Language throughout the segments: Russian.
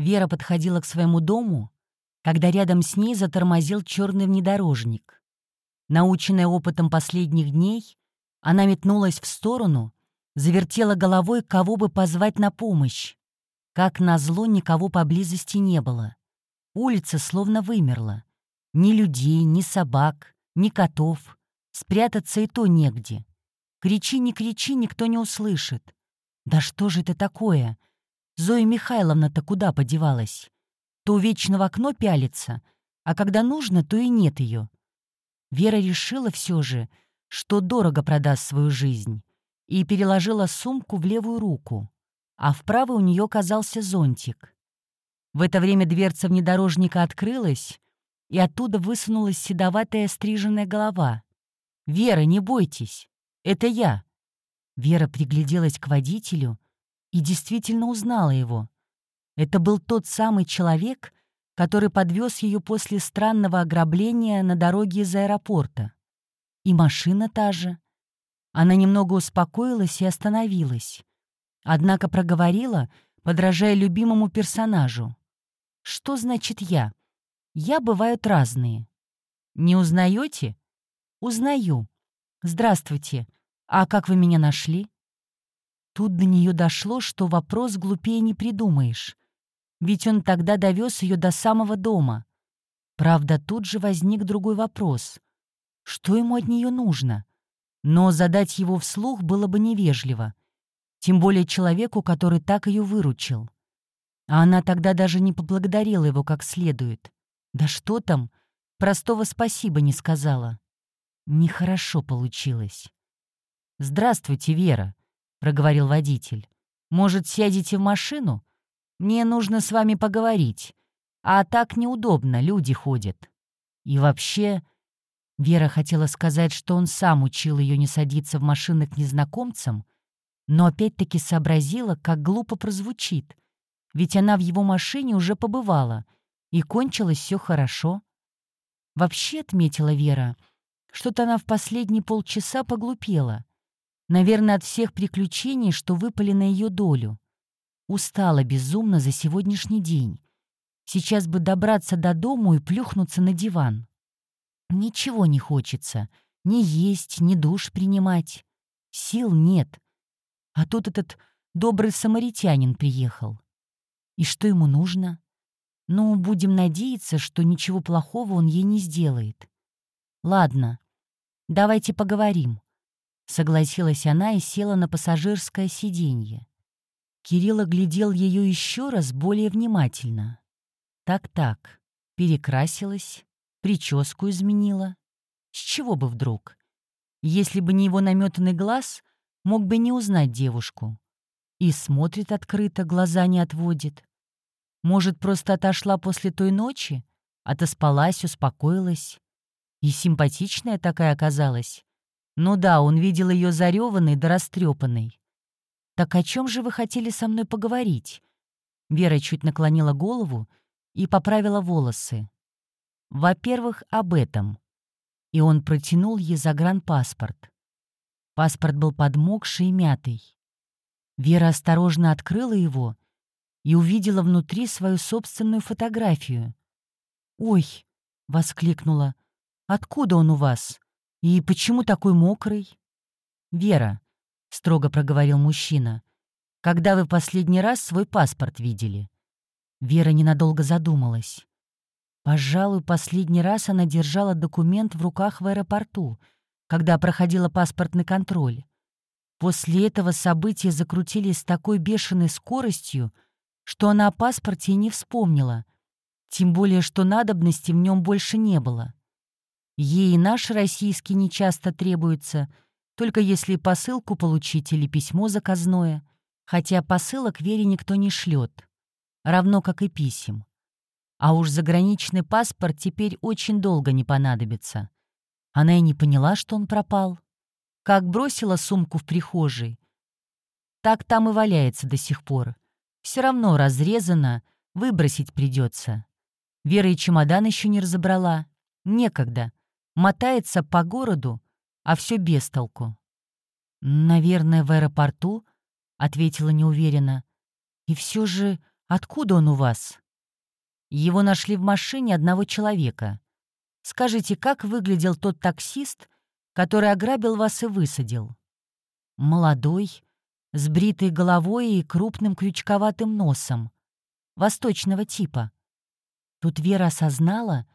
Вера подходила к своему дому, когда рядом с ней затормозил черный внедорожник. Наученная опытом последних дней, она метнулась в сторону, завертела головой, кого бы позвать на помощь. Как назло, никого поблизости не было. Улица словно вымерла. Ни людей, ни собак, ни котов. Спрятаться и то негде. Кричи, не кричи, никто не услышит. Да что же это такое? Зоя Михайловна-то куда подевалась? То вечно в окно пялится, а когда нужно, то и нет ее. Вера решила все же, что дорого продаст свою жизнь, и переложила сумку в левую руку, а в правой у нее казался зонтик. В это время дверца внедорожника открылась, и оттуда высунулась седоватая стриженная голова. «Вера, не бойтесь, это я». Вера пригляделась к водителю и действительно узнала его. Это был тот самый человек, который подвез ее после странного ограбления на дороге из аэропорта. И машина та же. Она немного успокоилась и остановилась. Однако проговорила, подражая любимому персонажу. «Что значит я? Я бывают разные». «Не узнаете?» «Узнаю. Здравствуйте. А как вы меня нашли?» Тут до нее дошло, что вопрос глупее не придумаешь. Ведь он тогда довез ее до самого дома. Правда, тут же возник другой вопрос. Что ему от нее нужно? Но задать его вслух было бы невежливо. Тем более человеку, который так ее выручил. А она тогда даже не поблагодарила его как следует. Да что там, простого спасибо не сказала. Нехорошо получилось. «Здравствуйте, Вера», — проговорил водитель. «Может, сядете в машину? Мне нужно с вами поговорить. А так неудобно, люди ходят. И вообще...» Вера хотела сказать, что он сам учил ее не садиться в машины к незнакомцам, но опять-таки сообразила, как глупо прозвучит. Ведь она в его машине уже побывала, и кончилось все хорошо. Вообще, отметила Вера, что-то она в последние полчаса поглупела. Наверное, от всех приключений, что выпали на ее долю. Устала безумно за сегодняшний день. Сейчас бы добраться до дому и плюхнуться на диван. Ничего не хочется. Ни есть, ни душ принимать. Сил нет. А тут этот добрый самаритянин приехал. И что ему нужно? Ну, будем надеяться, что ничего плохого он ей не сделает. Ладно, давайте поговорим. Согласилась она и села на пассажирское сиденье. Кирилл оглядел ее еще раз более внимательно. Так-так, перекрасилась, прическу изменила. С чего бы вдруг? Если бы не его наметанный глаз, мог бы не узнать девушку. И смотрит открыто, глаза не отводит. Может, просто отошла после той ночи? Отоспалась, успокоилась. И симпатичная такая оказалась. Ну да, он видел ее зареванной да растрепанной. «Так о чем же вы хотели со мной поговорить?» Вера чуть наклонила голову и поправила волосы. «Во-первых, об этом». И он протянул ей загранпаспорт. Паспорт был подмокший и мятый. Вера осторожно открыла его и увидела внутри свою собственную фотографию. «Ой!» — воскликнула. «Откуда он у вас? И почему такой мокрый?» «Вера, — строго проговорил мужчина. «Когда вы последний раз свой паспорт видели?» Вера ненадолго задумалась. Пожалуй, последний раз она держала документ в руках в аэропорту, когда проходила паспортный контроль. После этого события закрутились с такой бешеной скоростью, что она о паспорте и не вспомнила, тем более что надобности в нем больше не было. Ей наш российский нечасто требуется — только если посылку получить или письмо заказное, хотя посылок Вере никто не шлет, равно как и писем. А уж заграничный паспорт теперь очень долго не понадобится. Она и не поняла, что он пропал. Как бросила сумку в прихожей, так там и валяется до сих пор. Все равно разрезано, выбросить придется. Вера и чемодан еще не разобрала. Некогда. Мотается по городу, а все без толку. «Наверное, в аэропорту», — ответила неуверенно. «И все же, Откуда он у вас?» «Его нашли в машине одного человека. Скажите, как выглядел тот таксист, который ограбил вас и высадил?» «Молодой, с бритой головой и крупным крючковатым носом. Восточного типа». Тут Вера осознала,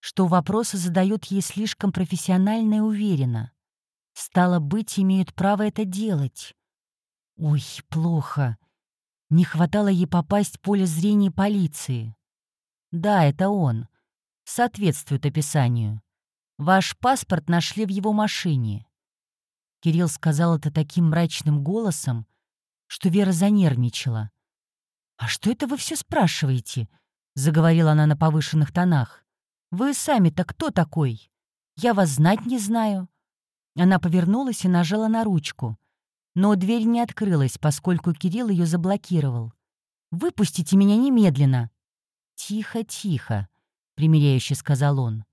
что вопросы задает ей слишком профессионально и уверенно. Стало быть, имеют право это делать. Ой, плохо. Не хватало ей попасть в поле зрения полиции. Да, это он. Соответствует описанию. Ваш паспорт нашли в его машине. Кирилл сказал это таким мрачным голосом, что Вера занервничала. «А что это вы все спрашиваете?» — заговорила она на повышенных тонах. «Вы сами-то кто такой? Я вас знать не знаю». Она повернулась и нажала на ручку. Но дверь не открылась, поскольку Кирилл ее заблокировал. «Выпустите меня немедленно!» «Тихо, тихо», — примиряюще сказал он.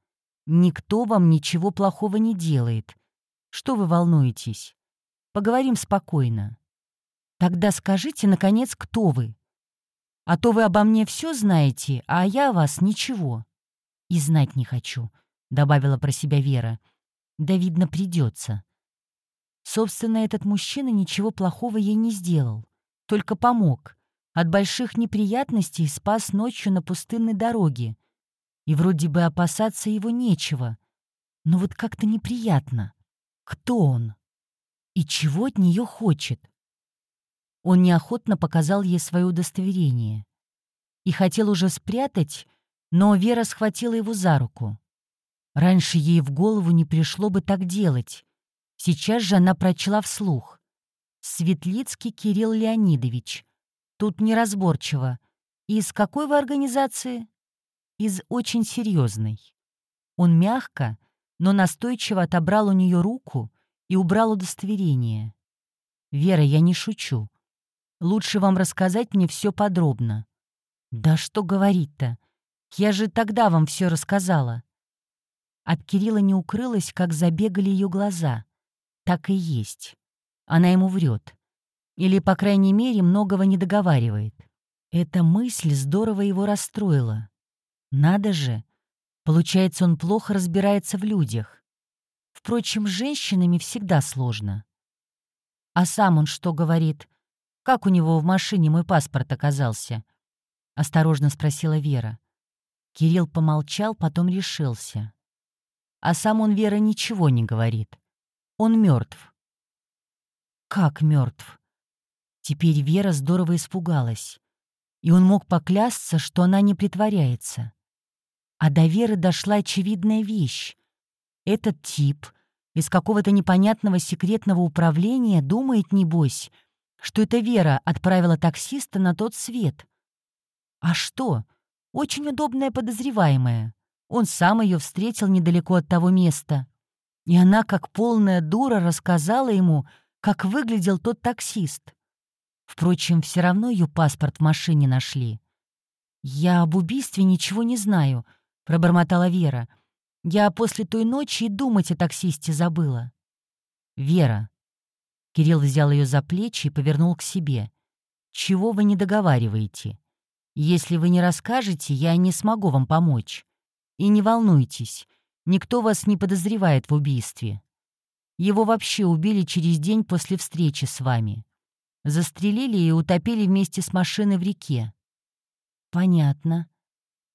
«Никто вам ничего плохого не делает. Что вы волнуетесь? Поговорим спокойно. Тогда скажите, наконец, кто вы? А то вы обо мне все знаете, а я о вас ничего. И знать не хочу», — добавила про себя Вера. «Да, видно, придется. Собственно, этот мужчина ничего плохого ей не сделал, только помог. От больших неприятностей спас ночью на пустынной дороге. И вроде бы опасаться его нечего. Но вот как-то неприятно. Кто он? И чего от нее хочет? Он неохотно показал ей свое удостоверение. И хотел уже спрятать, но Вера схватила его за руку. Раньше ей в голову не пришло бы так делать. Сейчас же она прочла вслух. «Светлицкий Кирилл Леонидович. Тут неразборчиво. Из какой вы организации?» «Из очень серьезной». Он мягко, но настойчиво отобрал у нее руку и убрал удостоверение. «Вера, я не шучу. Лучше вам рассказать мне все подробно». «Да что говорить-то? Я же тогда вам все рассказала». От Кирилла не укрылось, как забегали ее глаза. Так и есть. Она ему врет. Или, по крайней мере, многого не договаривает. Эта мысль здорово его расстроила. Надо же. Получается, он плохо разбирается в людях. Впрочем, с женщинами всегда сложно. А сам он что говорит? Как у него в машине мой паспорт оказался? Осторожно спросила Вера. Кирилл помолчал, потом решился. А сам он, Вера, ничего не говорит. Он мертв. Как мертв? Теперь Вера здорово испугалась. И он мог поклясться, что она не притворяется. А до Веры дошла очевидная вещь. Этот тип из какого-то непонятного секретного управления думает, небось, что это Вера отправила таксиста на тот свет. А что? Очень удобная подозреваемая. Он сам ее встретил недалеко от того места. И она, как полная дура, рассказала ему, как выглядел тот таксист. Впрочем, все равно ее паспорт в машине нашли. «Я об убийстве ничего не знаю», — пробормотала Вера. «Я после той ночи и думать о таксисте забыла». «Вера». Кирилл взял ее за плечи и повернул к себе. «Чего вы не договариваете? Если вы не расскажете, я не смогу вам помочь. И не волнуйтесь, Никто вас не подозревает в убийстве. Его вообще убили через день после встречи с вами. Застрелили и утопили вместе с машиной в реке. Понятно.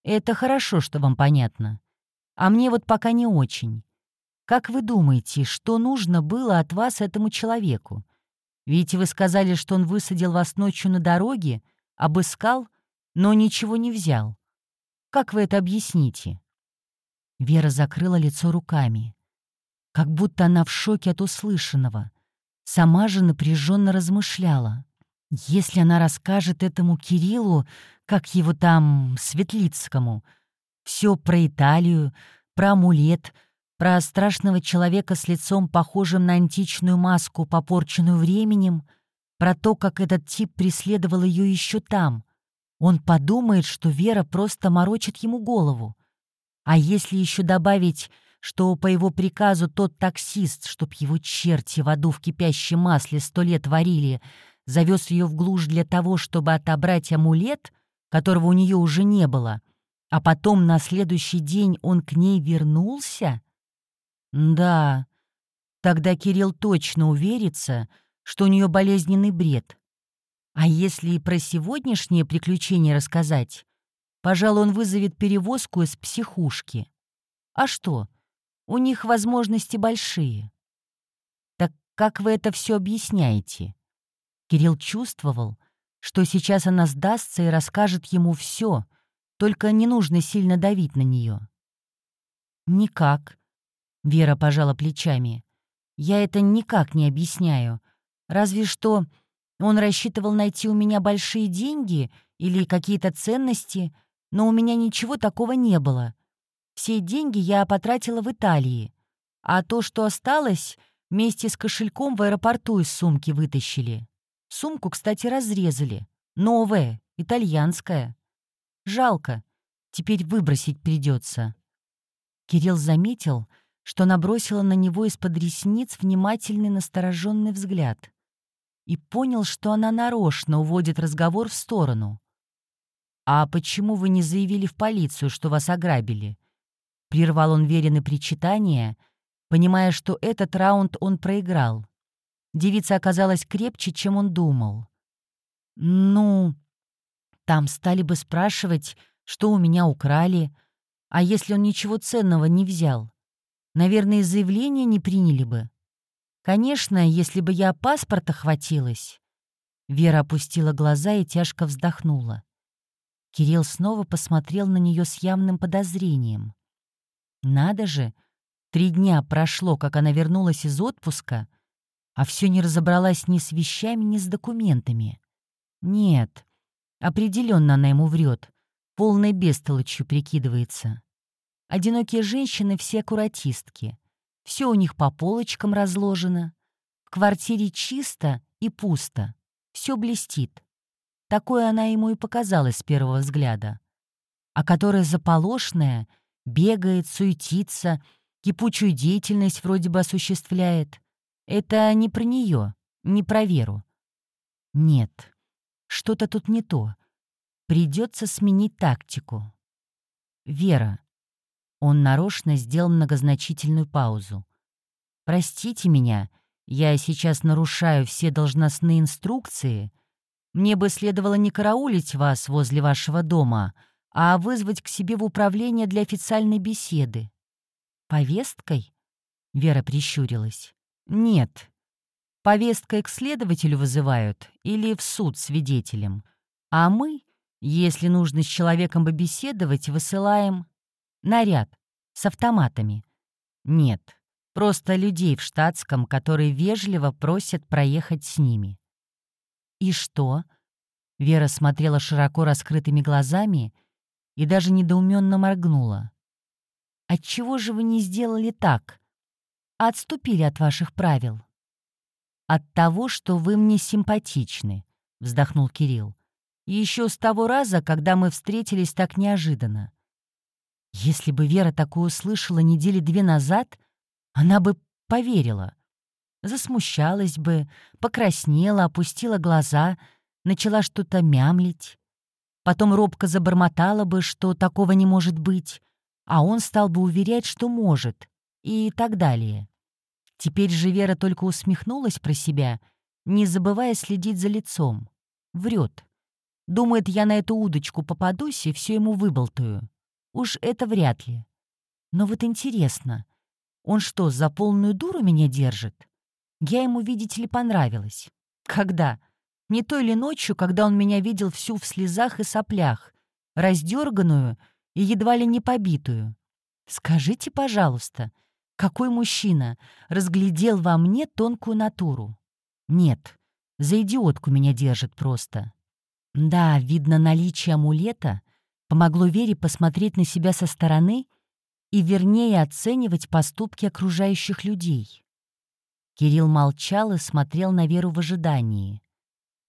Это хорошо, что вам понятно. А мне вот пока не очень. Как вы думаете, что нужно было от вас этому человеку? Ведь вы сказали, что он высадил вас ночью на дороге, обыскал, но ничего не взял. Как вы это объясните? Вера закрыла лицо руками. Как будто она в шоке от услышанного. Сама же напряженно размышляла. Если она расскажет этому Кириллу, как его там, Светлицкому, все про Италию, про амулет, про страшного человека с лицом, похожим на античную маску, попорченную временем, про то, как этот тип преследовал ее еще там, он подумает, что Вера просто морочит ему голову. А если еще добавить, что по его приказу тот таксист, чтоб его черти в аду в кипящем масле сто лет варили, завез ее в глушь для того, чтобы отобрать амулет, которого у нее уже не было, а потом на следующий день он к ней вернулся? Да, тогда Кирилл точно уверится, что у нее болезненный бред. А если и про сегодняшнее приключение рассказать, пожалуй, он вызовет перевозку из психушки. А что? У них возможности большие. Так как вы это все объясняете? Кирилл чувствовал, что сейчас она сдастся и расскажет ему все, только не нужно сильно давить на нее. «Никак», — Вера пожала плечами. «Я это никак не объясняю. Разве что он рассчитывал найти у меня большие деньги или какие-то ценности, но у меня ничего такого не было. Все деньги я потратила в Италии, а то, что осталось, вместе с кошельком в аэропорту из сумки вытащили. Сумку, кстати, разрезали. Новая, итальянская. Жалко. Теперь выбросить придется. Кирилл заметил, что набросила на него из-под ресниц внимательный настороженный взгляд и понял, что она нарочно уводит разговор в сторону. «А почему вы не заявили в полицию, что вас ограбили?» Прервал он верены причитания, понимая, что этот раунд он проиграл. Девица оказалась крепче, чем он думал. «Ну...» Там стали бы спрашивать, что у меня украли, а если он ничего ценного не взял. Наверное, заявление не приняли бы. Конечно, если бы я паспорта хватилась. Вера опустила глаза и тяжко вздохнула. Кирилл снова посмотрел на нее с явным подозрением. Надо же, три дня прошло, как она вернулась из отпуска, а все не разобралась ни с вещами, ни с документами. Нет, определенно она ему врет, полной бестолочью прикидывается. Одинокие женщины все аккуратистки. Все у них по полочкам разложено. В квартире чисто и пусто. Все блестит. Такое она ему и показалась с первого взгляда. А которая заполошная, бегает, суетится, кипучую деятельность вроде бы осуществляет. Это не про нее, не про Веру. Нет, что-то тут не то. Придется сменить тактику. Вера, он нарочно сделал многозначительную паузу. «Простите меня, я сейчас нарушаю все должностные инструкции. Мне бы следовало не караулить вас возле вашего дома, а вызвать к себе в управление для официальной беседы». «Повесткой?» — Вера прищурилась. «Нет. Повесткой к следователю вызывают или в суд свидетелем. А мы, если нужно с человеком побеседовать, высылаем Наряд. С автоматами. Нет. Просто людей в штатском, которые вежливо просят проехать с ними. «И что?» Вера смотрела широко раскрытыми глазами и даже недоуменно моргнула. «Отчего же вы не сделали так? отступили от ваших правил?» «От того, что вы мне симпатичны», — вздохнул Кирилл. «Еще с того раза, когда мы встретились так неожиданно. Если бы Вера такое услышала недели две назад, она бы поверила. Засмущалась бы, покраснела, опустила глаза, начала что-то мямлить. Потом робко забормотала бы, что такого не может быть, а он стал бы уверять, что может, и так далее. Теперь же Вера только усмехнулась про себя, не забывая следить за лицом. Врет. Думает, я на эту удочку попадусь и все ему выболтаю. Уж это вряд ли. Но вот интересно, он что, за полную дуру меня держит? Я ему, видите ли, понравилась. Когда? Не той ли ночью, когда он меня видел всю в слезах и соплях, раздерганную и едва ли не побитую? Скажите, пожалуйста, какой мужчина разглядел во мне тонкую натуру? Нет, за идиотку меня держит просто. Да, видно, наличие амулета помогло Вере посмотреть на себя со стороны и вернее оценивать поступки окружающих людей. Кирилл молчал и смотрел на Веру в ожидании.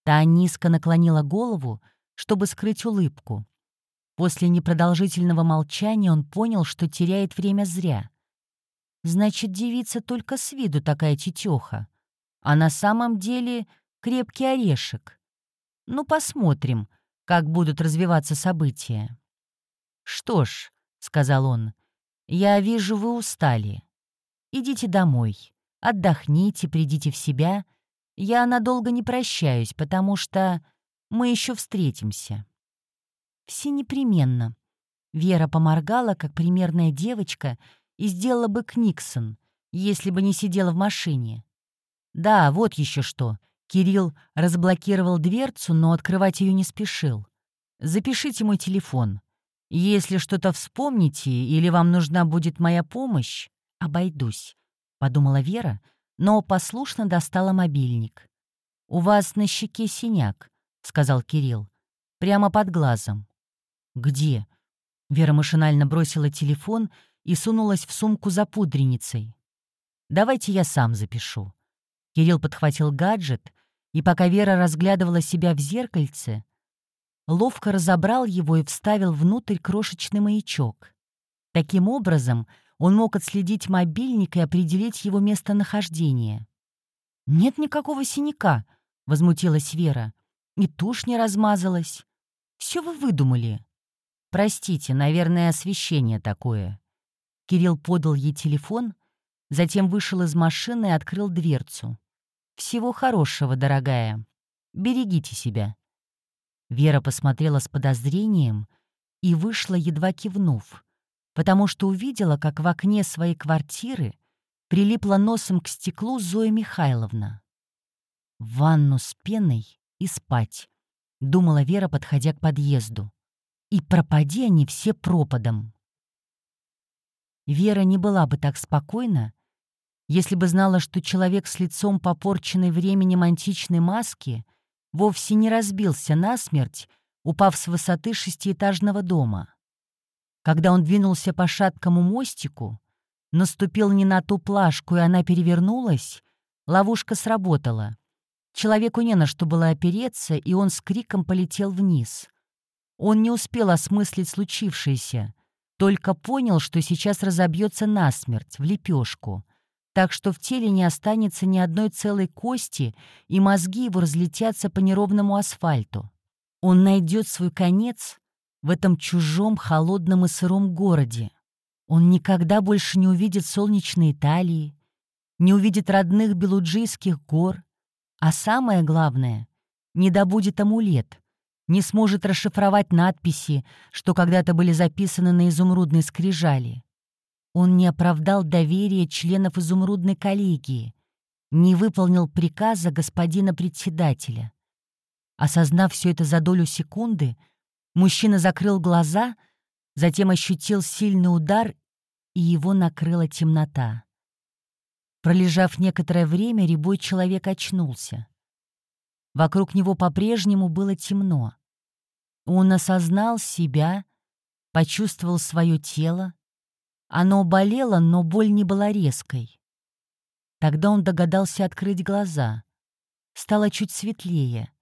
Та низко наклонила голову, чтобы скрыть улыбку. После непродолжительного молчания он понял, что теряет время зря. Значит, девица только с виду такая тетеха, а на самом деле крепкий орешек. Ну, посмотрим, как будут развиваться события. «Что ж», — сказал он, — «я вижу, вы устали. Идите домой, отдохните, придите в себя. Я надолго не прощаюсь, потому что мы еще встретимся». «Все непременно». Вера поморгала, как примерная девочка, и сделала бы Книксон, если бы не сидела в машине. «Да, вот еще что». Кирилл разблокировал дверцу, но открывать ее не спешил. «Запишите мой телефон. Если что-то вспомните или вам нужна будет моя помощь, обойдусь», — подумала Вера, но послушно достала мобильник. «У вас на щеке синяк», — сказал Кирилл, — «прямо под глазом». «Где?» Вера машинально бросила телефон и сунулась в сумку за пудреницей. «Давайте я сам запишу». Кирилл подхватил гаджет, и пока Вера разглядывала себя в зеркальце, ловко разобрал его и вставил внутрь крошечный маячок. Таким образом, он мог отследить мобильник и определить его местонахождение. «Нет никакого синяка», — возмутилась Вера. «И тушь не размазалась. Все вы выдумали». «Простите, наверное, освещение такое». Кирилл подал ей телефон, затем вышел из машины и открыл дверцу. «Всего хорошего, дорогая. Берегите себя». Вера посмотрела с подозрением и вышла, едва кивнув, потому что увидела, как в окне своей квартиры прилипла носом к стеклу Зоя Михайловна. «В ванну с пеной и спать», — думала Вера, подходя к подъезду. «И пропади они все пропадом». Вера не была бы так спокойна, если бы знала, что человек с лицом попорченной временем античной маски вовсе не разбился насмерть, упав с высоты шестиэтажного дома. Когда он двинулся по шаткому мостику, наступил не на ту плашку, и она перевернулась, ловушка сработала. Человеку не на что было опереться, и он с криком полетел вниз. Он не успел осмыслить случившееся, только понял, что сейчас разобьется насмерть, в лепешку — так что в теле не останется ни одной целой кости, и мозги его разлетятся по неровному асфальту. Он найдет свой конец в этом чужом, холодном и сыром городе. Он никогда больше не увидит солнечной Италии, не увидит родных белуджийских гор, а самое главное — не добудет амулет, не сможет расшифровать надписи, что когда-то были записаны на изумрудной скрижали. Он не оправдал доверия членов изумрудной коллегии, не выполнил приказа господина председателя. Осознав все это за долю секунды, мужчина закрыл глаза, затем ощутил сильный удар, и его накрыла темнота. Пролежав некоторое время, рябой человек очнулся. Вокруг него по-прежнему было темно. Он осознал себя, почувствовал свое тело, оно болело, но боль не была резкой. Тогда он догадался открыть глаза. Стало чуть светлее.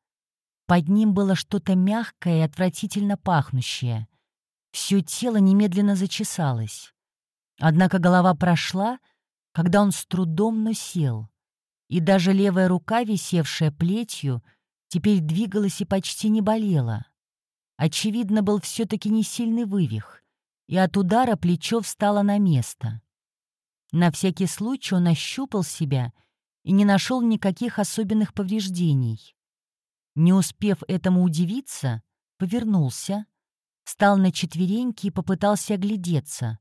Под ним было что-то мягкое и отвратительно пахнущее. Все тело немедленно зачесалось. Однако голова прошла, когда он с трудом, но сел. И даже левая рука, висевшая плетью, теперь двигалась и почти не болела. Очевидно, был все-таки не сильный вывих и от удара плечо встало на место. На всякий случай он ощупал себя и не нашел никаких особенных повреждений. Не успев этому удивиться, повернулся, встал на четвереньки и попытался оглядеться.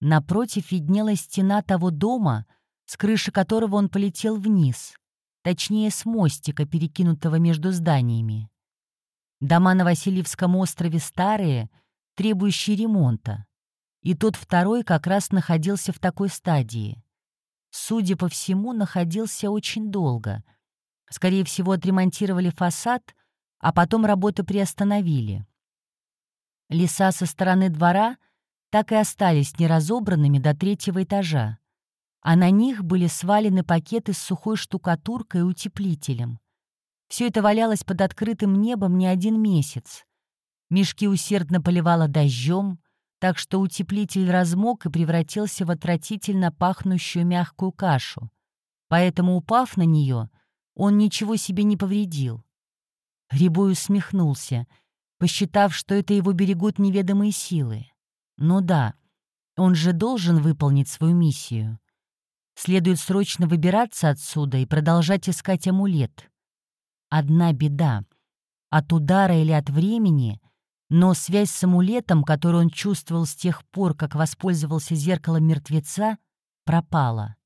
Напротив виднелась стена того дома, с крыши которого он полетел вниз, точнее, с мостика, перекинутого между зданиями. Дома на Васильевском острове старые — требующий ремонта. И тот второй как раз находился в такой стадии. Судя по всему, находился очень долго. Скорее всего, отремонтировали фасад, а потом работы приостановили. Леса со стороны двора так и остались неразобранными до третьего этажа, а на них были свалены пакеты с сухой штукатуркой и утеплителем. Все это валялось под открытым небом не один месяц. Мешки усердно поливало дождем, так что утеплитель размок и превратился в отвратительно пахнущую мягкую кашу. Поэтому, упав на нее, он ничего себе не повредил. Рябой усмехнулся. посчитав, что это его берегут неведомые силы. Ну да, он же должен выполнить свою миссию. Следует срочно выбираться отсюда и продолжать искать амулет. Одна беда. От удара или от времени, но связь с амулетом, которую он чувствовал с тех пор, как воспользовался зеркалом мертвеца, пропала.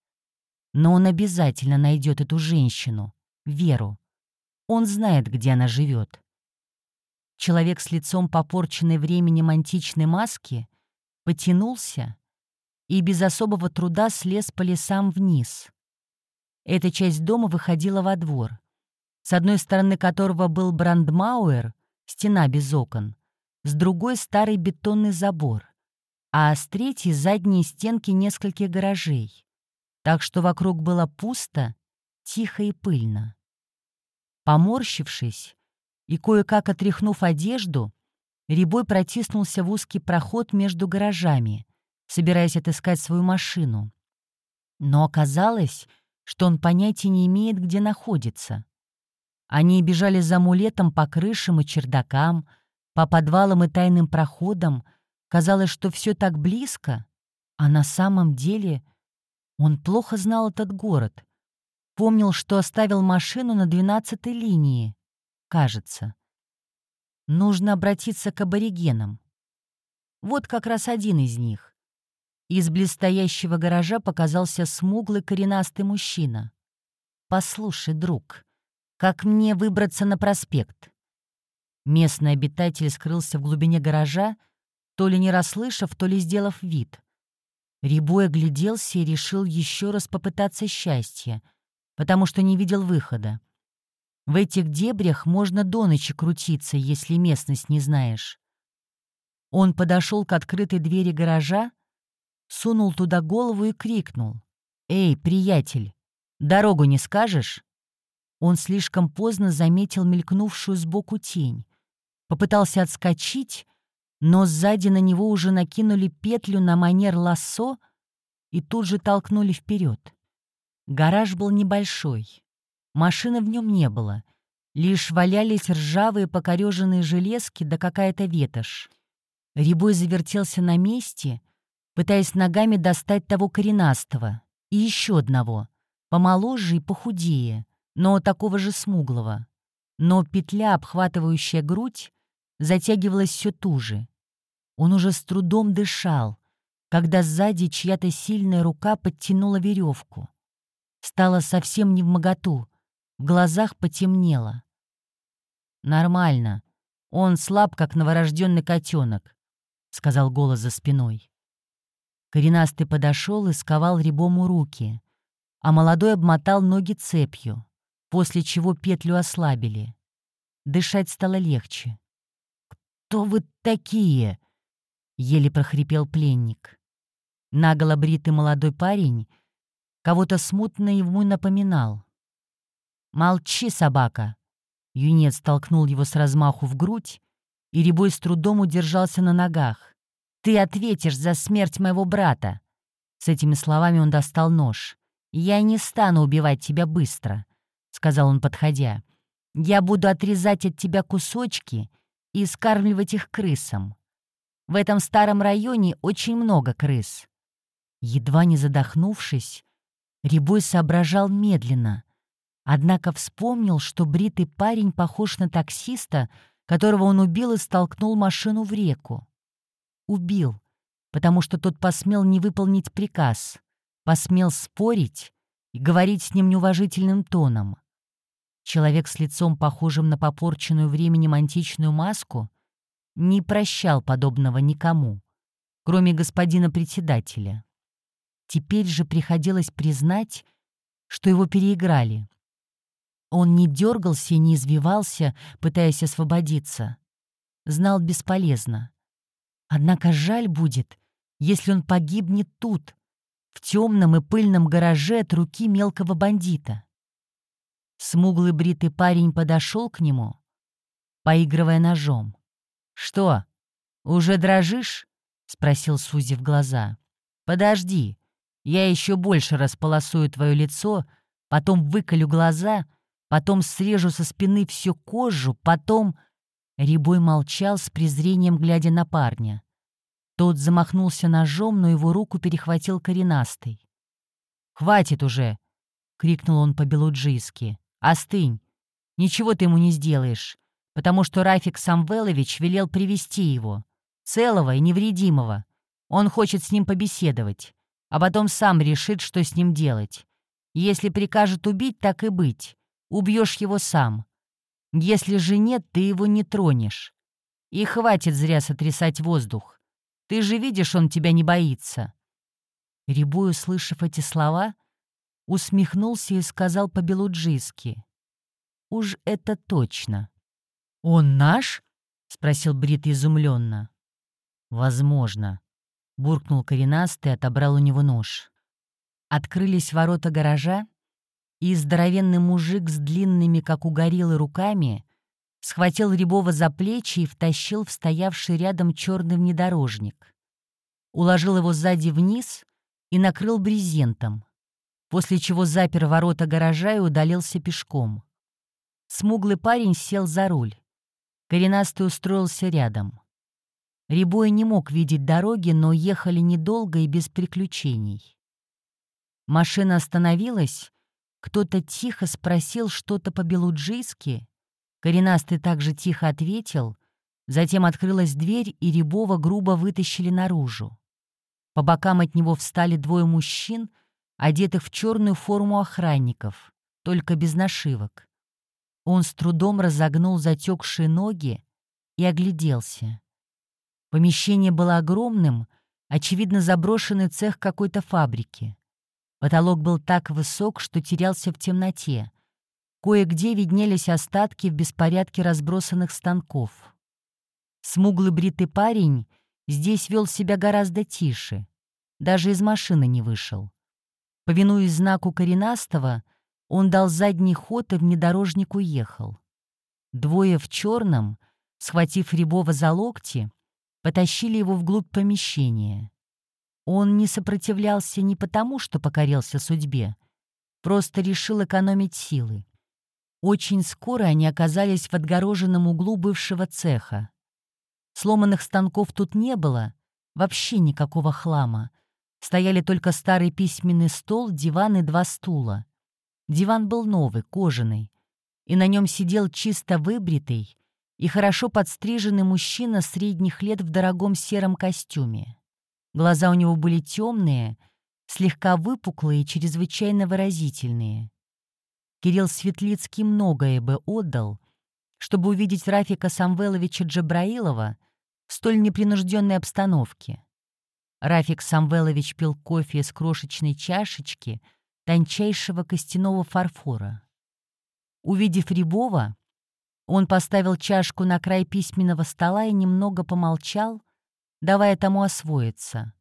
Но он обязательно найдет эту женщину, Веру. Он знает, где она живет. Человек с лицом попорченной временем античной маски потянулся и без особого труда слез по лесам вниз. Эта часть дома выходила во двор, с одной стороны которого был брандмауэр, стена без окон, с другой — старый бетонный забор, а с третьей — задние стенки нескольких гаражей, так что вокруг было пусто, тихо и пыльно. Поморщившись и кое-как отряхнув одежду, Рябой протиснулся в узкий проход между гаражами, собираясь отыскать свою машину. Но оказалось, что он понятия не имеет, где находится. Они бежали за амулетом по крышам и чердакам, по подвалам и тайным проходам. Казалось, что все так близко, а на самом деле он плохо знал этот город. Помнил, что оставил машину на двенадцатой линии, кажется. Нужно обратиться к аборигенам. Вот как раз один из них. Из блестящего гаража показался смуглый коренастый мужчина. «Послушай, друг, как мне выбраться на проспект?» Местный обитатель скрылся в глубине гаража, то ли не расслышав, то ли сделав вид. Рябой огляделся и решил еще раз попытаться счастья, потому что не видел выхода. В этих дебрях можно до ночи крутиться, если местность не знаешь. Он подошел к открытой двери гаража, сунул туда голову и крикнул. «Эй, приятель, дорогу не скажешь?» Он слишком поздно заметил мелькнувшую сбоку тень. Попытался отскочить, но сзади на него уже накинули петлю на манер лассо и тут же толкнули вперед. Гараж был небольшой. Машины в нем не было. Лишь валялись ржавые покореженные железки да какая-то ветошь. Рябой завертелся на месте, пытаясь ногами достать того коренастого и еще одного, помоложе и похудее, но такого же смуглого. Но петля, обхватывающая грудь, затягивалась все туже. Он уже с трудом дышал, когда сзади чья-то сильная рука подтянула веревку. Стало совсем не в моготу, в глазах потемнело. «Нормально. Он слаб, как новорожденный котенок», — сказал голос за спиной. Коренастый подошел и сковал рябому руки, а молодой обмотал ноги цепью, после чего петлю ослабили. Дышать стало легче. «Кто вы такие?» — еле прохрипел пленник. Наголо бритый молодой парень кого-то смутно ему напоминал. «Молчи, собака!» Юнец толкнул его с размаху в грудь, и Рябой с трудом удержался на ногах. «Ты ответишь за смерть моего брата!» С этими словами он достал нож. «Я не стану убивать тебя быстро», — сказал он, подходя. «Я буду отрезать от тебя кусочки и скармливать их крысам. В этом старом районе очень много крыс». Едва не задохнувшись, Рябой соображал медленно — Однако вспомнил, что бритый парень похож на таксиста, которого он убил и столкнул машину в реку. Убил, потому что тот посмел не выполнить приказ, посмел спорить и говорить с ним неуважительным тоном. Человек с лицом, похожим на попорченную временем античную маску, не прощал подобного никому, кроме господина председателя. Теперь же приходилось признать, что его переиграли. Он не дергался и не извивался, пытаясь освободиться. Знал бесполезно. Однако жаль будет, если он погибнет тут, в темном и пыльном гараже от руки мелкого бандита. Смуглый бритый парень подошел к нему, поигрывая ножом. «Что, уже дрожишь?» — спросил, сузив глаза. «Подожди, я еще больше располосую твое лицо, потом выколю глаза — потом срежу со спины всю кожу, потом... Рябой молчал с презрением, глядя на парня. Тот замахнулся ножом, но его руку перехватил коренастый. «Хватит уже!» — крикнул он по-белуджийски. «Остынь! Ничего ты ему не сделаешь, потому что Рафик Самвелович велел привести его, целого и невредимого. Он хочет с ним побеседовать, а потом сам решит, что с ним делать. Если прикажет убить, так и быть. Убьешь его сам. Если же нет, ты его не тронешь. И хватит зря сотрясать воздух. Ты же видишь, он тебя не боится». Рябой, услышав эти слова, усмехнулся и сказал по-белуджийски. «Уж это точно». «Он наш?» — спросил Брит изумленно. «Возможно», — буркнул коренастый и отобрал у него нож. Открылись ворота гаража, и здоровенный мужик с длинными, как у гориллы, руками схватил Рябова за плечи и втащил в стоявший рядом черный внедорожник. Уложил его сзади вниз и накрыл брезентом, после чего запер ворота гаража и удалился пешком. Смуглый парень сел за руль. Коренастый устроился рядом. Рябой не мог видеть дороги, но ехали недолго и без приключений. Машина остановилась, кто-то тихо спросил что-то по-белуджийски. Коренастый также тихо ответил. Затем открылась дверь, и Рябова грубо вытащили наружу. По бокам от него встали двое мужчин, одетых в черную форму охранников, только без нашивок. Он с трудом разогнул затекшие ноги и огляделся. Помещение было огромным, очевидно, заброшенный цех какой-то фабрики. Потолок был так высок, что терялся в темноте. Кое-где виднелись остатки в беспорядке разбросанных станков. Смуглый бритый парень здесь вел себя гораздо тише. Даже из машины не вышел. Повинуясь знаку коренастого, он дал задний ход и внедорожник уехал. Двое в черном, схватив Рябова за локти, потащили его вглубь помещения. Он не сопротивлялся не потому, что покорился судьбе, просто решил экономить силы. Очень скоро они оказались в отгороженном углу бывшего цеха. Сломанных станков тут не было, вообще никакого хлама. Стояли только старый письменный стол, диван и два стула. Диван был новый, кожаный, и на нем сидел чисто выбритый и хорошо подстриженный мужчина средних лет в дорогом сером костюме. Глаза у него были темные, слегка выпуклые и чрезвычайно выразительные. Кирилл Светлицкий многое бы отдал, чтобы увидеть Рафика Самвеловича Джабраилова в столь непринужденной обстановке. Рафик Самвелович пил кофе из крошечной чашечки тончайшего костяного фарфора. Увидев Рябова, он поставил чашку на край письменного стола и немного помолчал, давая тому освоиться.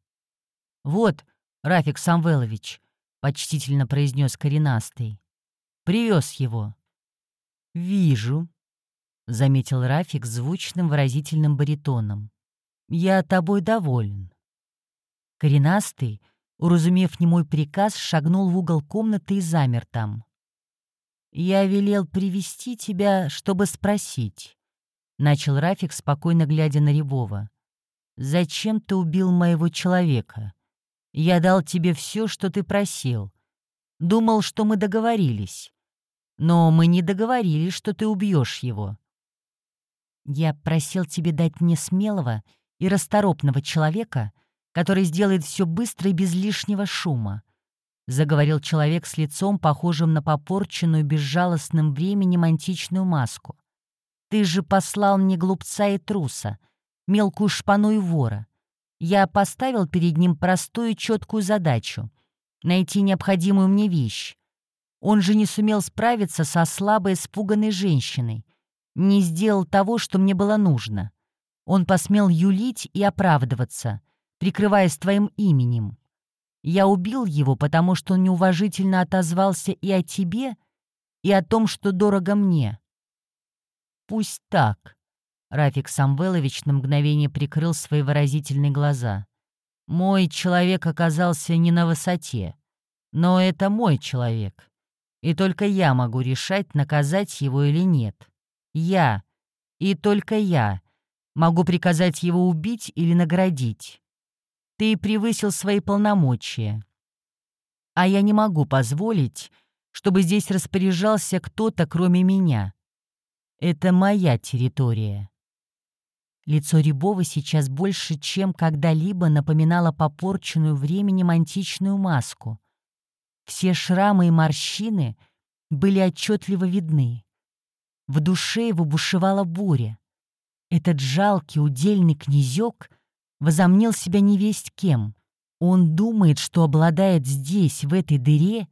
«Вот, Рафик Самвелович», — почтительно произнес коренастый, — «привез его». «Вижу», — заметил Рафик звучным выразительным баритоном. «Я тобой доволен». Коренастый, уразумев немой приказ, шагнул в угол комнаты и замер там. «Я велел привести тебя, чтобы спросить», — начал Рафик, спокойно глядя на Рябова. «Зачем ты убил моего человека? Я дал тебе все, что ты просил. Думал, что мы договорились. Но мы не договорились, что ты убьешь его. Я просил тебе дать мне смелого и расторопного человека, который сделает все быстро и без лишнего шума», — заговорил человек с лицом, похожим на попорченную безжалостным временем античную маску. «Ты же послал мне глупца и труса, мелкую шпану и вора. Я поставил перед ним простую четкую задачу — найти необходимую мне вещь. Он же не сумел справиться со слабой, испуганной женщиной, не сделал того, что мне было нужно. Он посмел юлить и оправдываться, прикрываясь твоим именем. Я убил его, потому что он неуважительно отозвался и о тебе, и о том, что дорого мне. Пусть так. Рафик Самвелович на мгновение прикрыл свои выразительные глаза. «Мой человек оказался не на высоте. Но это мой человек. И только я могу решать, наказать его или нет. Я. И только я могу приказать его убить или наградить. Ты превысил свои полномочия. А я не могу позволить, чтобы здесь распоряжался кто-то, кроме меня. Это моя территория. Лицо Рябова сейчас больше, чем когда-либо напоминало попорченную временем античную маску. Все шрамы и морщины были отчетливо видны. В душе его бушевала буря. Этот жалкий удельный князек возомнил себя невесть кем. Он думает, что обладает здесь, в этой дыре,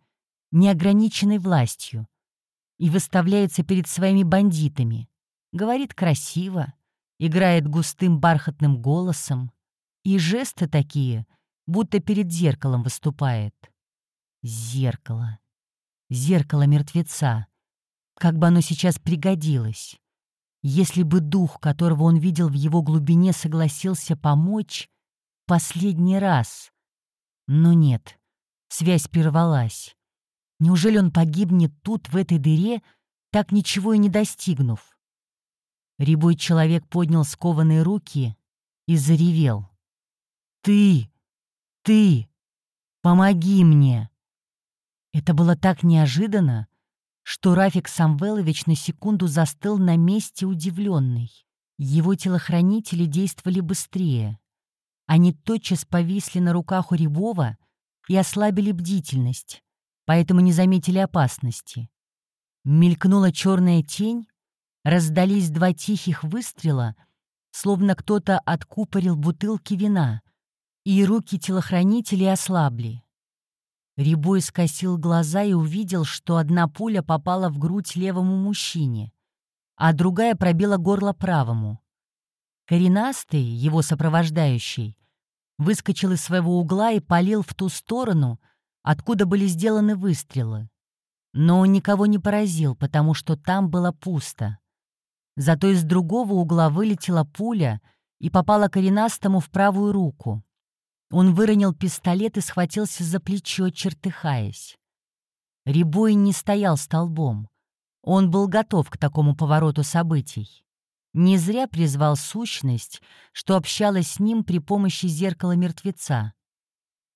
неограниченной властью и выставляется перед своими бандитами. Говорит красиво, играет густым бархатным голосом, и жесты такие, будто перед зеркалом выступает. Зеркало. Зеркало мертвеца. Как бы оно сейчас пригодилось. Если бы дух, которого он видел в его глубине, согласился помочь последний раз. Но нет, связь прервалась. Неужели он погибнет тут, в этой дыре, так ничего и не достигнув? Рябой человек поднял скованные руки и заревел. «Ты! Ты! Помоги мне!» Это было так неожиданно, что Рафик Самвелович на секунду застыл на месте удивленный. Его телохранители действовали быстрее. Они тотчас повисли на руках у Рябова и ослабили бдительность, поэтому не заметили опасности. Мелькнула черная тень, Раздались два тихих выстрела, словно кто-то откупорил бутылки вина, и руки телохранителей ослабли. Рябой скосил глаза и увидел, что одна пуля попала в грудь левому мужчине, а другая пробила горло правому. Коренастый, его сопровождающий, выскочил из своего угла и полил в ту сторону, откуда были сделаны выстрелы. Но он никого не поразил, потому что там было пусто. Зато из другого угла вылетела пуля и попала коренастому в правую руку. Он выронил пистолет и схватился за плечо, чертыхаясь. Рябой не стоял столбом. Он был готов к такому повороту событий. Не зря призвал сущность, что общалась с ним при помощи зеркала мертвеца.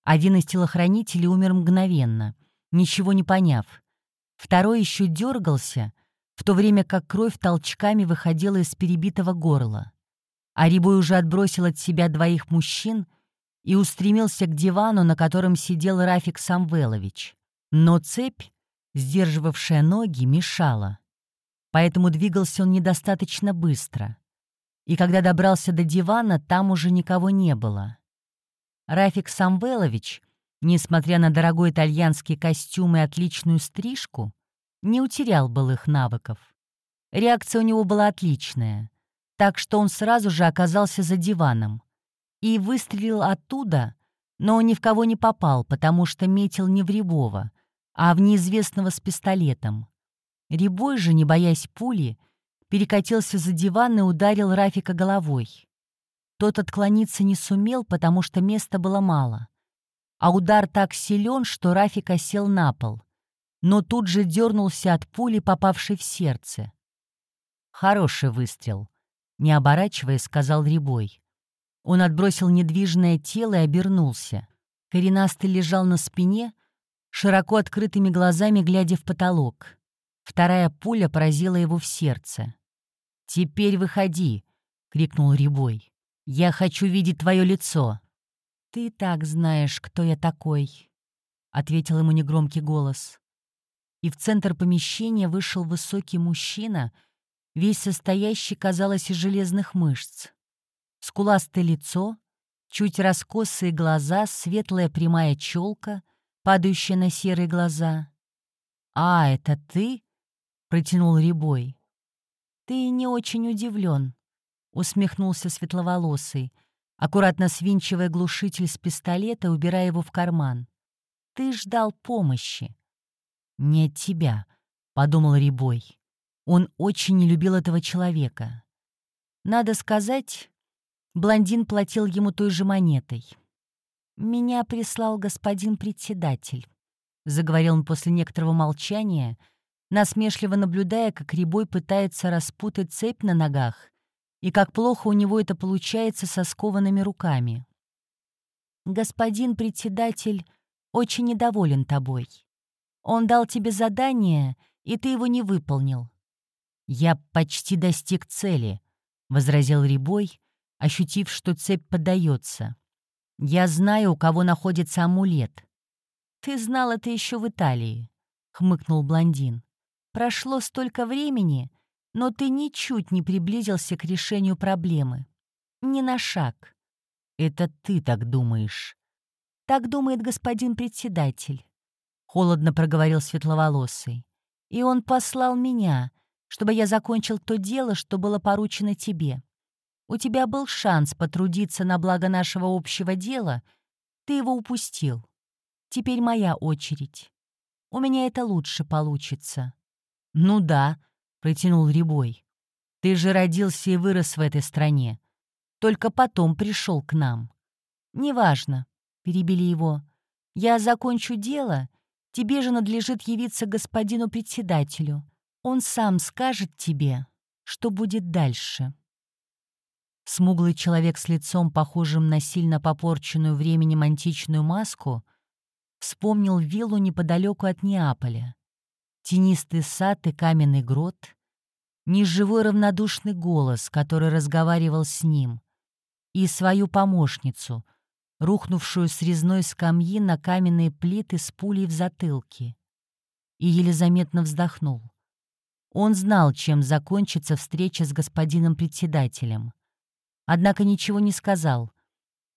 Один из телохранителей умер мгновенно, ничего не поняв. Второй еще дергался — в то время как кровь толчками выходила из перебитого горла. Арибой уже отбросил от себя двоих мужчин и устремился к дивану, на котором сидел Рафик Самвелович. Но цепь, сдерживавшая ноги, мешала. Поэтому двигался он недостаточно быстро. И когда добрался до дивана, там уже никого не было. Рафик Самвелович, несмотря на дорогой итальянский костюм и отличную стрижку, не утерял былых навыков. Реакция у него была отличная, так что он сразу же оказался за диваном и выстрелил оттуда, но ни в кого не попал, потому что метил не в Рябова, а в неизвестного с пистолетом. Рябой же, не боясь пули, перекатился за диван и ударил Рафика головой. Тот отклониться не сумел, потому что места было мало. А удар так силен, что Рафик осел на пол но тут же дернулся от пули, попавшей в сердце. «Хороший выстрел», — не оборачиваясь, сказал Рябой. Он отбросил недвижное тело и обернулся. Коренастый лежал на спине, широко открытыми глазами глядя в потолок. Вторая пуля поразила его в сердце. «Теперь выходи!» — крикнул Рябой. «Я хочу видеть твое лицо!» «Ты так знаешь, кто я такой!» — ответил ему негромкий голос и в центр помещения вышел высокий мужчина, весь состоящий, казалось, из железных мышц. Скуластое лицо, чуть раскосые глаза, светлая прямая челка, падающая на серые глаза. «А, это ты?» — протянул Рябой. «Ты не очень удивлен», — усмехнулся светловолосый, аккуратно свинчивая глушитель с пистолета убирая его в карман. «Ты ждал помощи. «Не от тебя», — подумал Рябой. Он очень не любил этого человека. Надо сказать, блондин платил ему той же монетой. «Меня прислал господин председатель», — заговорил он после некоторого молчания, насмешливо наблюдая, как Рябой пытается распутать цепь на ногах и как плохо у него это получается со скованными руками. «Господин председатель очень недоволен тобой. Он дал тебе задание, и ты его не выполнил». «Я почти достиг цели», — возразил Рябой, ощутив, что цепь поддается. «Я знаю, у кого находится амулет». «Ты знал это еще в Италии», — хмыкнул блондин. «Прошло столько времени, но ты ничуть не приблизился к решению проблемы. Ни на шаг. Это ты так думаешь. Так думает господин председатель. Холодно проговорил светловолосый. И он послал меня, чтобы я закончил то дело, что было поручено тебе. У тебя был шанс потрудиться на благо нашего общего дела, ты его упустил. Теперь моя очередь. У меня это лучше получится. Ну да, протянул Рябой. «Ты же родился и вырос в этой стране. Только потом пришел к нам». «Неважно», — перебили его. «Я закончу дело. Тебе же надлежит явиться господину председателю. Он сам скажет тебе, что будет дальше». Смуглый человек с лицом, похожим на сильно попорченную временем античную маску, вспомнил виллу неподалеку от Неаполя. Тенистый сад и каменный грот, неживой равнодушный голос, который разговаривал с ним, и свою помощницу, рухнувшую с резной скамьи на каменные плиты с пулей в затылке. И еле заметно вздохнул. Он знал, чем закончится встреча с господином председателем. Однако ничего не сказал,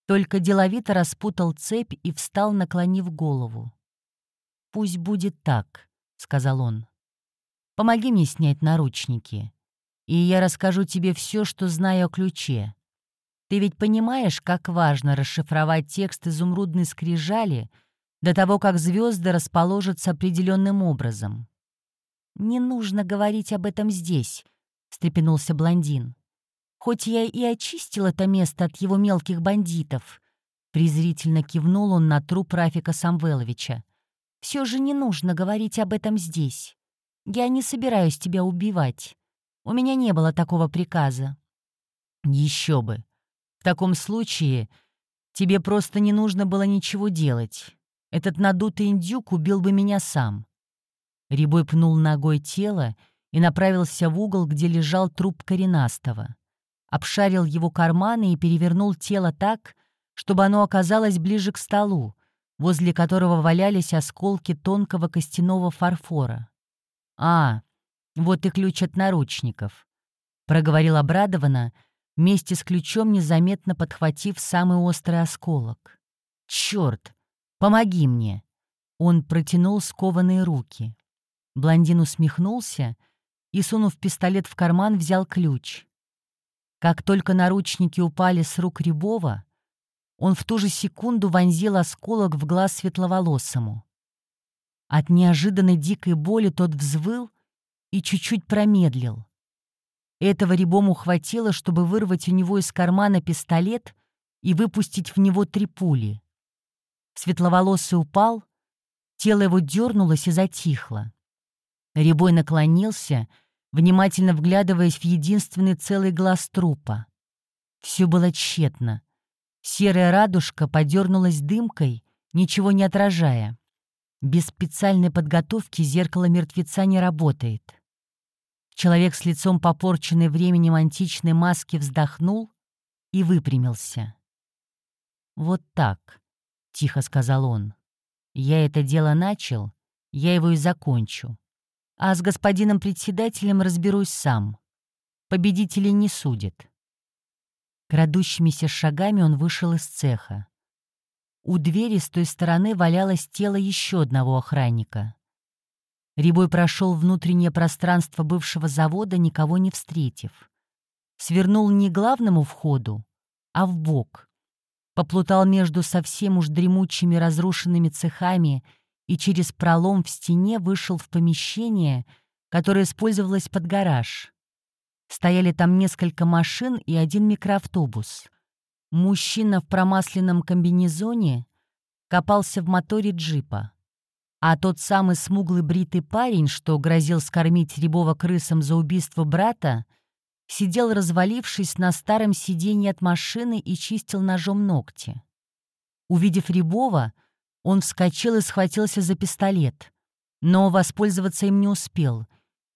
только деловито распутал цепь и встал, наклонив голову. «Пусть будет так», — сказал он. Помоги мне снять наручники, и я расскажу тебе все, что знаю о ключе. Ты ведь понимаешь, как важно расшифровать текст изумрудной скрижали до того, как звезды расположатся определенным образом. «Не нужно говорить об этом здесь», — встрепенулся блондин. «Хоть я и очистил это место от его мелких бандитов», — презрительно кивнул он на труп Рафика Самвеловича. «Все же не нужно говорить об этом здесь. Я не собираюсь тебя убивать. У меня не было такого приказа». «Еще бы. В таком случае тебе просто не нужно было ничего делать. Этот надутый индюк убил бы меня сам». Рябой пнул ногой тело и направился в угол, где лежал труп коренастого. Обшарил его карманы и перевернул тело так, чтобы оно оказалось ближе к столу, возле которого валялись осколки тонкого костяного фарфора. «А, вот и ключ от наручников», — проговорил обрадованно, вместе с ключом незаметно подхватив самый острый осколок. «Чёрт! Помоги мне!» Он протянул скованные руки. Блондин усмехнулся и, сунув пистолет в карман, взял ключ. Как только наручники упали с рук Рябова, он в ту же секунду вонзил осколок в глаз светловолосому. От неожиданной дикой боли тот взвыл и чуть-чуть промедлил. Этого Рябому хватило, чтобы вырвать у него из кармана пистолет и выпустить в него три пули. Светловолосый упал, тело его дернулось и затихло. Рябой наклонился, внимательно вглядываясь в единственный целый глаз трупа. Все было тщетно. Серая радужка подернулась дымкой, ничего не отражая. Без специальной подготовки зеркало мертвеца не работает. Человек с лицом попорченной временем античной маски вздохнул и выпрямился. «Вот так», — тихо сказал он. «Я это дело начал, я его и закончу. А с господином председателем разберусь сам. Победителей не судят». Крадущимися шагами он вышел из цеха. У двери с той стороны валялось тело еще одного охранника. Рябой прошел внутреннее пространство бывшего завода, никого не встретив. Свернул не главному входу, а в бок. Поплутал между совсем уж дремучими разрушенными цехами и через пролом в стене вышел в помещение, которое использовалось под гараж. Стояли там несколько машин и один микроавтобус — Мужчина в промасленном комбинезоне копался в моторе джипа. а тот самый смуглый бритый парень, что грозил скормить Рябова крысам за убийство брата, сидел развалившись на старом сиденье от машины и чистил ножом ногти. Увидев Рябова, он вскочил и схватился за пистолет, но воспользоваться им не успел.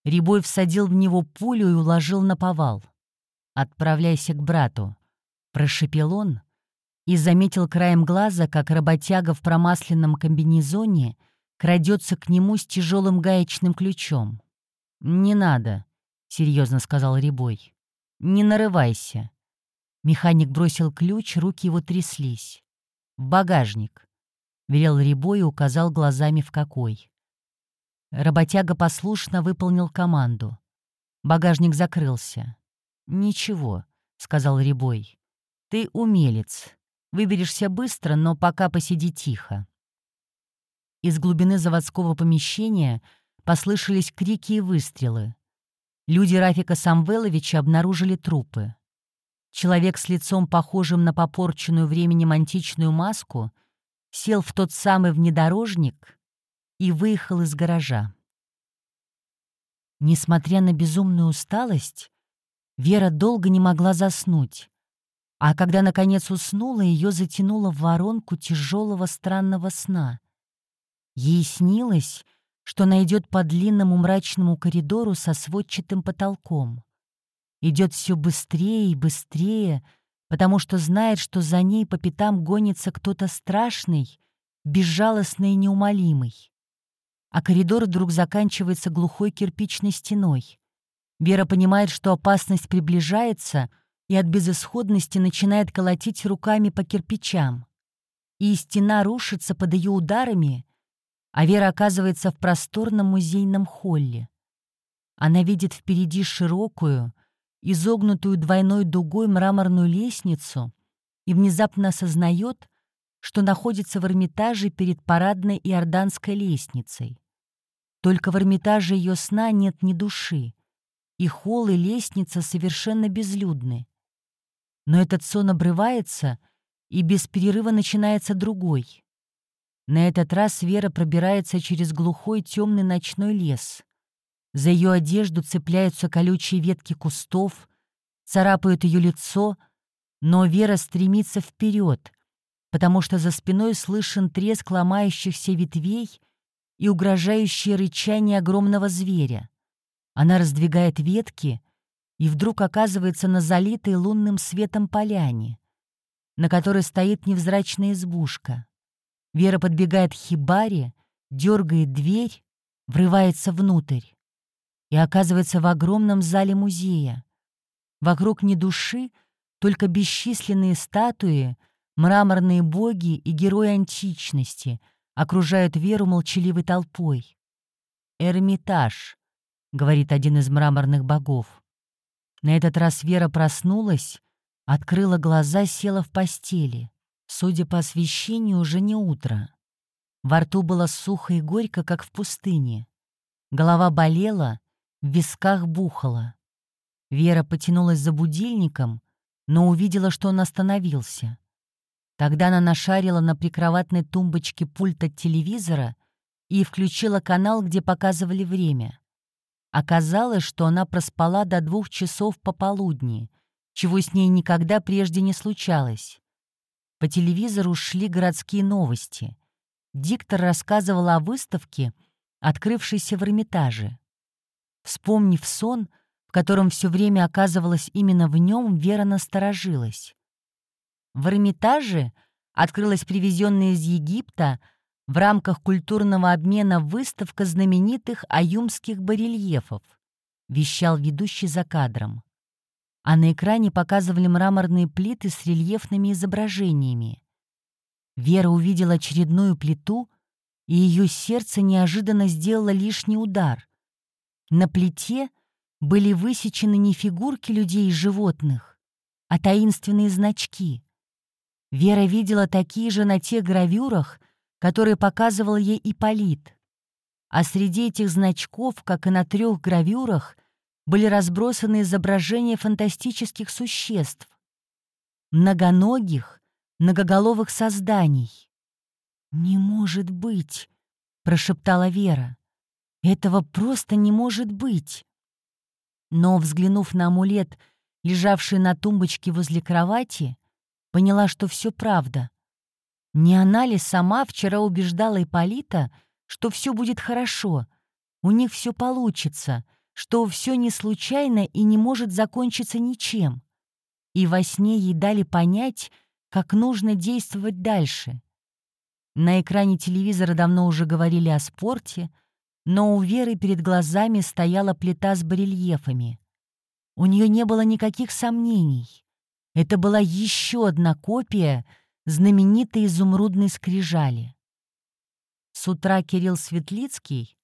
Рябой всадил в него пулю и уложил на повал. «Отправляйся к брату», — прошепел он и заметил краем глаза, как работяга в промасленном комбинезоне — крадется к нему с тяжелым гаечным ключом. «Не надо», — серьезно сказал Рябой. «Не нарывайся». Механик бросил ключ, руки его тряслись. «В багажник», — велел Рябой и указал глазами в какой. Работяга послушно выполнил команду. Багажник закрылся. «Ничего», — сказал Рябой. «Ты умелец. Выберешься быстро, но пока посиди тихо». Из глубины заводского помещения послышались крики и выстрелы. Люди Рафика Самвеловича обнаружили трупы. Человек с лицом, похожим на попорченную временем античную маску, сел в тот самый внедорожник и выехал из гаража. Несмотря на безумную усталость, Вера долго не могла заснуть, а когда наконец уснула, ее затянуло в воронку тяжелого странного сна — Ей снилось, что она идет по длинному мрачному коридору со сводчатым потолком. Идет все быстрее и быстрее, потому что знает, что за ней по пятам гонится кто-то страшный, безжалостный и неумолимый. А коридор вдруг заканчивается глухой кирпичной стеной. Вера понимает, что опасность приближается, и от безысходности начинает колотить руками по кирпичам. И стена рушится под ее ударами, а Вера оказывается в просторном музейном холле. Она видит впереди широкую, изогнутую двойной дугой мраморную лестницу и внезапно осознает, что находится в Эрмитаже перед парадной иорданской лестницей. Только в Эрмитаже ее сна нет ни души, и холл и лестница совершенно безлюдны. Но этот сон обрывается, и без перерыва начинается другой. На этот раз Вера пробирается через глухой темный ночной лес. За ее одежду цепляются колючие ветки кустов, царапают ее лицо, но Вера стремится вперед, потому что за спиной слышен треск ломающихся ветвей и угрожающее рычание огромного зверя. Она раздвигает ветки и вдруг оказывается на залитой лунным светом поляне, на которой стоит невзрачная избушка. Вера подбегает к хибаре, дергает дверь, врывается внутрь и оказывается в огромном зале музея. Вокруг ни души, только бесчисленные статуи, мраморные боги и герои античности окружают Веру молчаливой толпой. «Эрмитаж», — говорит один из мраморных богов. На этот раз Вера проснулась, открыла глаза, села в постели. Судя по освещению, уже не утро. Во рту было сухо и горько, как в пустыне. Голова болела, в висках бухала. Вера потянулась за будильником, но увидела, что он остановился. Тогда она нашарила на прикроватной тумбочке пульт от телевизора и включила канал, где показывали время. Оказалось, что она проспала до двух часов пополудни, чего с ней никогда прежде не случалось. По телевизору шли городские новости. Диктор рассказывал о выставке, открывшейся в Эрмитаже. Вспомнив сон, в котором все время оказывалась именно в нем, Вера насторожилась. В Эрмитаже открылась привезенная из Египта в рамках культурного обмена выставка знаменитых аюмских барельефов, вещал ведущий за кадром а на экране показывали мраморные плиты с рельефными изображениями. Вера увидела очередную плиту, и ее сердце неожиданно сделало лишний удар. На плите были высечены не фигурки людей и животных, а таинственные значки. Вера видела такие же на тех гравюрах, которые показывал ей Ипполит. А среди этих значков, как и на трех гравюрах, были разбросаны изображения фантастических существ, многоногих, многоголовых созданий. «Не может быть!» — прошептала Вера. «Этого просто не может быть!» Но, взглянув на амулет, лежавший на тумбочке возле кровати, поняла, что все правда. Не она ли сама вчера убеждала Ипполита, что все будет хорошо, у них все получится, что все не случайно и не может закончиться ничем. И во сне ей дали понять, как нужно действовать дальше. На экране телевизора давно уже говорили о спорте, но у Веры перед глазами стояла плита с барельефами. У нее не было никаких сомнений. Это была еще одна копия знаменитой изумрудной скрижали. С утра Кирилл Светлицкий,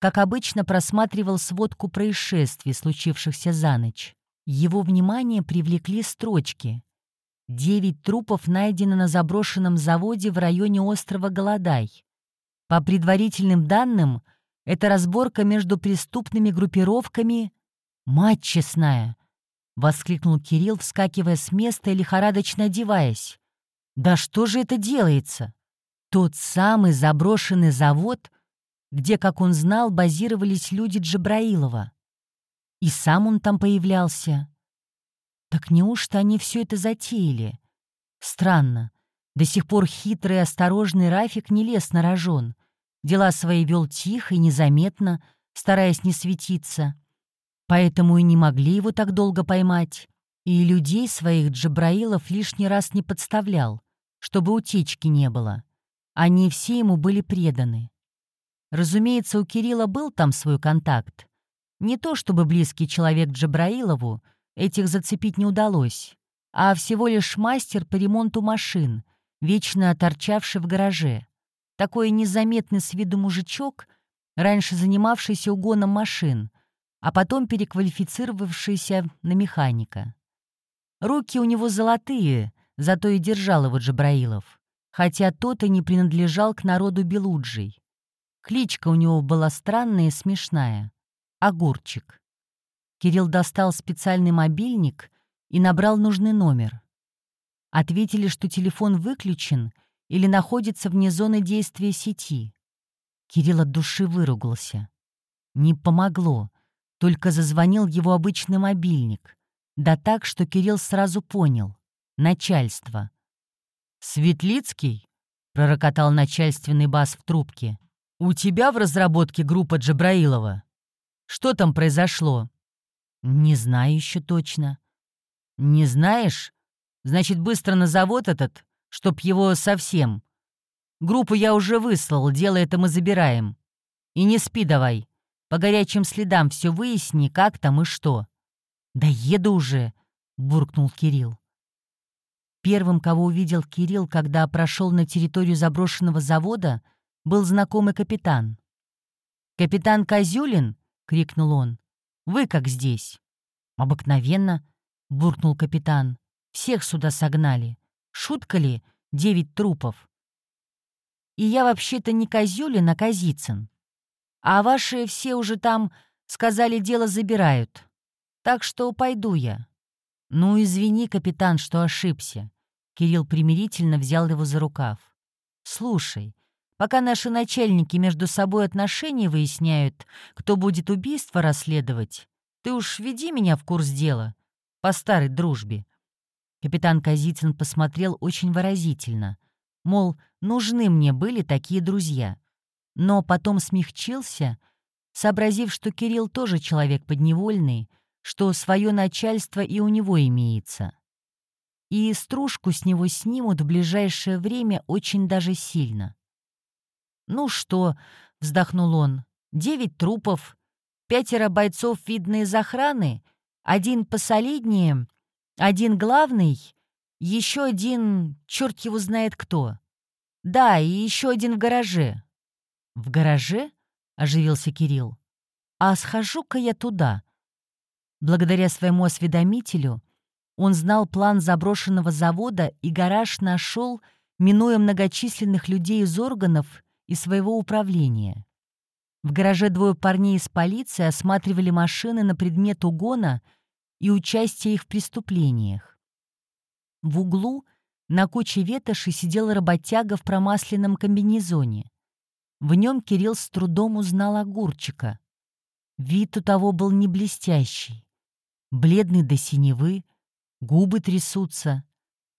как обычно, просматривал сводку происшествий, случившихся за ночь. Его внимание привлекли строчки. Девять трупов найдено на заброшенном заводе в районе острова Голодай. По предварительным данным, это разборка между преступными группировками «Мать честная!» — воскликнул Кирилл, вскакивая с места и лихорадочно одеваясь. «Да что же это делается?» Тот самый заброшенный завод, где, как он знал, базировались люди Джабраилова. И сам он там появлялся. Так неужто они все это затеяли? Странно. До сих пор хитрый и осторожный Рафик не лез на рожон. Дела свои вел тихо и незаметно, стараясь не светиться. Поэтому и не могли его так долго поймать. И людей своих Джабраилов лишний раз не подставлял, чтобы утечки не было. Они все ему были преданы. Разумеется, у Кирилла был там свой контакт. Не то чтобы близкий человек Джабраилову, этих зацепить не удалось, а всего лишь мастер по ремонту машин, вечно торчавший в гараже. Такой незаметный с виду мужичок, раньше занимавшийся угоном машин, а потом переквалифицировавшийся на механика. Руки у него золотые, зато и держал его Джабраилов хотя тот и не принадлежал к народу Белуджий. Кличка у него была странная и смешная — Огурчик. Кирилл достал специальный мобильник и набрал нужный номер. Ответили, что телефон выключен или находится вне зоны действия сети. Кирилл от души выругался. Не помогло, только зазвонил его обычный мобильник. Да так, что Кирилл сразу понял — начальство. «Светлицкий?» — пророкотал начальственный бас в трубке. «У тебя в разработке группа Джабраилова? Что там произошло?» «Не знаю еще точно». «Не знаешь? Значит, быстро на завод этот, чтоб его совсем. Группу я уже выслал, дело это мы забираем. И не спи давай. По горячим следам все выясни, как там и что». «Да еду уже», — буркнул Кирилл. Первым, кого увидел Кирилл, когда прошел на территорию заброшенного завода, был знакомый капитан. «Капитан Козюлин!» — крикнул он. «Вы как здесь?» «Обыкновенно», — буркнул капитан. «Всех сюда согнали. Шутка ли? Девять трупов. И я вообще-то не Козюлин, а Козицын. А ваши все уже там, сказали, дело забирают. Так что пойду я». «Ну, извини, капитан, что ошибся. Кирилл примирительно взял его за рукав. «Слушай, пока наши начальники между собой отношения выясняют, кто будет убийство расследовать, ты уж веди меня в курс дела, по старой дружбе». Капитан Казицын посмотрел очень выразительно, мол, нужны мне были такие друзья. Но потом смягчился, сообразив, что Кирилл тоже человек подневольный, что свое начальство и у него имеется и стружку с него снимут в ближайшее время очень даже сильно. «Ну что?» — вздохнул он. «Девять трупов, пятеро бойцов видны из охраны, один посолиднее, один главный, еще один черт его знает кто. Да, и еще один в гараже». «В гараже?» — оживился Кирилл. «А схожу-ка я туда». Благодаря своему осведомителю он знал план заброшенного завода и гараж нашел, минуя многочисленных людей из органов и своего управления. В гараже двое парней из полиции осматривали машины на предмет угона и участия их в преступлениях. В углу на куче ветоши сидел работяга в промасленном комбинезоне. В нем Кирилл с трудом узнал огурчика. Вид у того был не блестящий. Бледный до синевы, губы трясутся.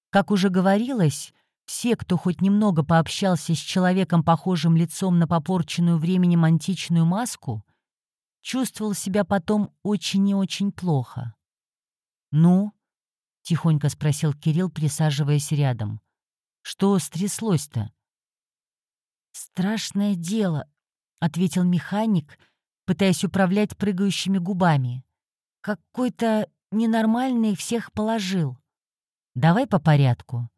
Как уже говорилось, все, кто хоть немного пообщался с человеком, похожим лицом на попорченную временем античную маску, чувствовал себя потом очень и очень плохо. «Ну?» — тихонько спросил Кирилл, присаживаясь рядом. «Что стряслось-то?» «Страшное дело», — ответил механик, пытаясь управлять прыгающими губами. «Какой-то ненормальный всех положил. Давай по порядку.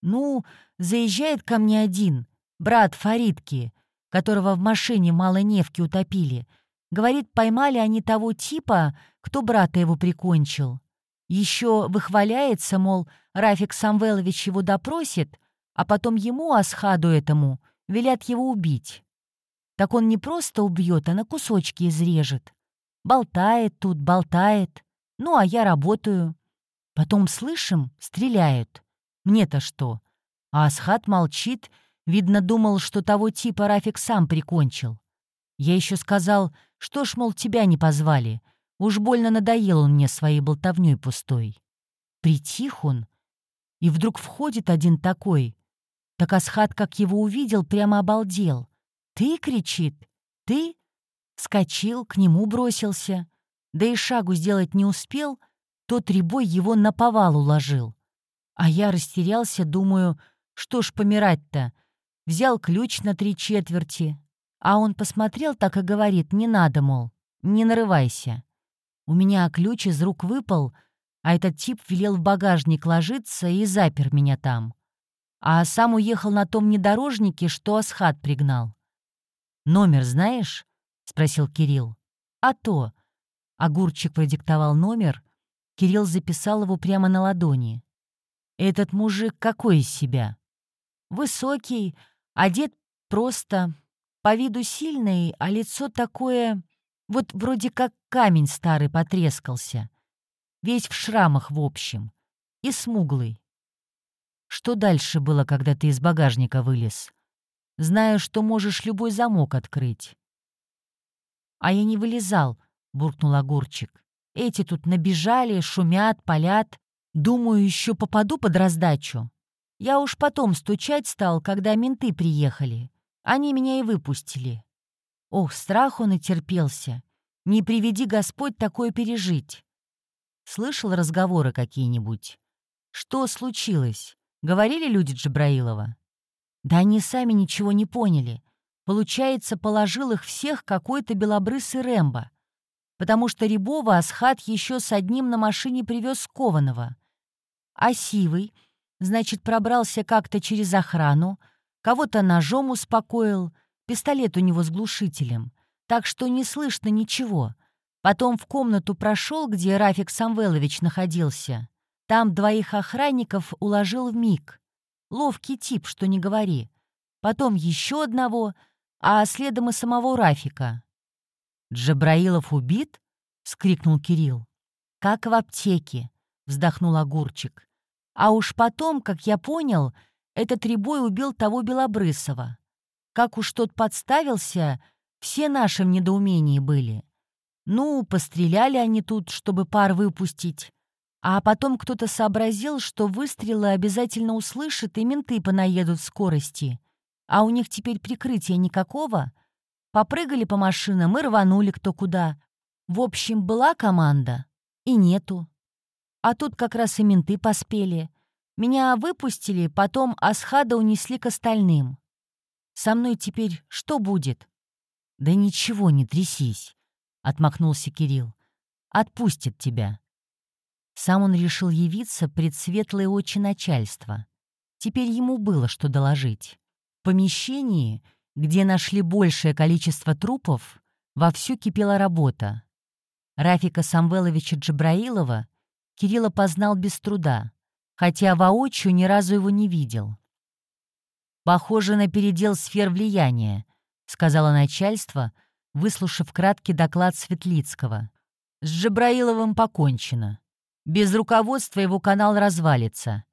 Ну, заезжает ко мне один, брат Фаридки, которого в машине мало невки утопили. Говорит, поймали они того типа, кто брата его прикончил. Еще выхваляется, мол, Рафик Самвелович его допросит, а потом ему, Асхаду этому, велят его убить. Так он не просто убьет, а на кусочки изрежет. Болтает тут, болтает. Ну, а я работаю. Потом слышим, стреляют. Мне-то что? А Асхат молчит, видно, думал, что того типа Рафик сам прикончил. Я еще сказал, что ж, мол, тебя не позвали. Уж больно надоел он мне своей болтовней пустой. Притих он, и вдруг входит один такой. Так Асхат, как его увидел, прямо обалдел. «Ты?» — кричит. «Ты?» Вскочил, к нему бросился. Да и шагу сделать не успел, тот ребой его на повал уложил. А я растерялся, думаю, что ж помирать-то? Взял ключ на три четверти. А он посмотрел так и говорит, не надо, мол, не нарывайся. У меня ключ из рук выпал, а этот тип велел в багажник ложиться и запер меня там. А сам уехал на том внедорожнике, что Асхат пригнал. «Номер знаешь?» — спросил Кирилл. «А то». Огурчик продиктовал номер, Кирилл записал его прямо на ладони. «Этот мужик какой из себя?» «Высокий, одет просто, по виду сильный, а лицо такое, вот вроде как камень старый потрескался. Весь в шрамах в общем. И смуглый. Что дальше было, когда ты из багажника вылез? Знаю, что можешь любой замок открыть. А я не вылезал, буркнул огурчик. Эти тут набежали, шумят, палят. Думаю, еще попаду под раздачу. Я уж потом стучать стал, когда менты приехали. Они меня и выпустили. Ох, страх он и терпелся. Не приведи Господь такое пережить. Слышал разговоры какие-нибудь? Что случилось? Говорили люди Джабраилова? Да они сами ничего не поняли. Получается, положил их всех какой-то белобрысый Рэмбо потому что Рябова Асхат еще с одним на машине привез Кованого. А Сивый, значит, пробрался как-то через охрану, кого-то ножом успокоил, пистолет у него с глушителем, так что не слышно ничего. Потом в комнату прошел, где Рафик Самвелович находился. Там двоих охранников уложил в миг. Ловкий тип, что не говори. Потом еще одного, а следом и самого Рафика. «Джабраилов убит?» — скрикнул Кирилл. «Как в аптеке», — вздохнул Огурчик. «А уж потом, как я понял, этот Рябой убил того Белобрысова. Как уж тот подставился, все наши в недоумении были. Ну, постреляли они тут, чтобы пар выпустить. А потом кто-то сообразил, что выстрелы обязательно услышат и менты понаедут скорости. А у них теперь прикрытия никакого — Попрыгали по машинам и рванули кто куда. В общем, была команда и нету. А тут как раз и менты поспели. Меня выпустили, потом Асхада унесли к остальным. Со мной теперь что будет? Да ничего, не трясись, — отмахнулся Кирилл. Отпустит тебя. Сам он решил явиться пред светлые очи начальства. Теперь ему было что доложить. В помещении где нашли большее количество трупов, вовсю кипела работа. Рафика Самвеловича Джабраилова Кирилл познал без труда, хотя воочию ни разу его не видел. «Похоже на передел сфер влияния», — сказала начальство, выслушав краткий доклад Светлицкого. «С Джабраиловым покончено. Без руководства его канал развалится.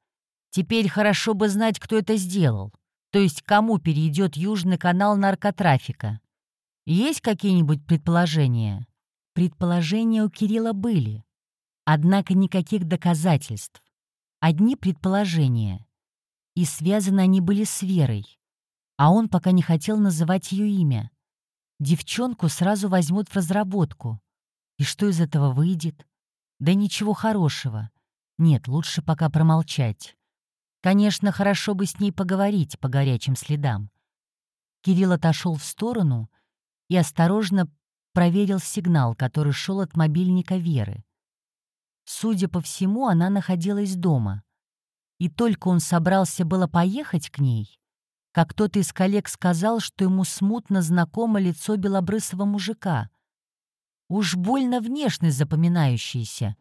Теперь хорошо бы знать, кто это сделал. То есть кому перейдет южный канал наркотрафика? Есть какие-нибудь предположения? Предположения у Кирилла были. Однако никаких доказательств. Одни предположения. И связаны они были с Верой. А он пока не хотел называть ее имя. Девчонку сразу возьмут в разработку. И что из этого выйдет? Да ничего хорошего. Нет, лучше пока промолчать. Конечно, хорошо бы с ней поговорить по горячим следам. Кирилл отошел в сторону и осторожно проверил сигнал, который шел от мобильника Веры. Судя по всему, она находилась дома. И только он собрался было поехать к ней, как кто-то из коллег сказал, что ему смутно знакомо лицо белобрысого мужика. Уж больно внешность запоминающаяся.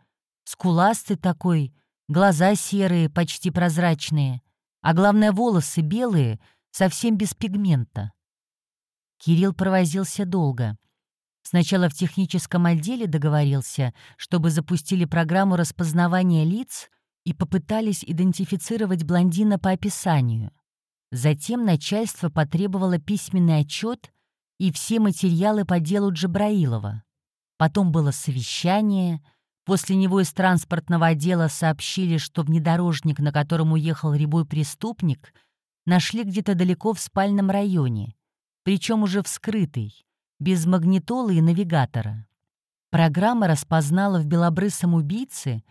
Скуластый такой, глаза серые, почти прозрачные, а главное, волосы белые, совсем без пигмента. Кирилл провозился долго. Сначала в техническом отделе договорился, чтобы запустили программу распознавания лиц и попытались идентифицировать блондина по описанию. Затем начальство потребовало письменный отчет и все материалы по делу Джабраилова. Потом было совещание. После него из транспортного отдела сообщили, что внедорожник, на котором уехал рябой преступник, нашли где-то далеко в спальном районе, причем уже вскрытый, без магнитолы и навигатора. Программа распознала в белобрысом убийце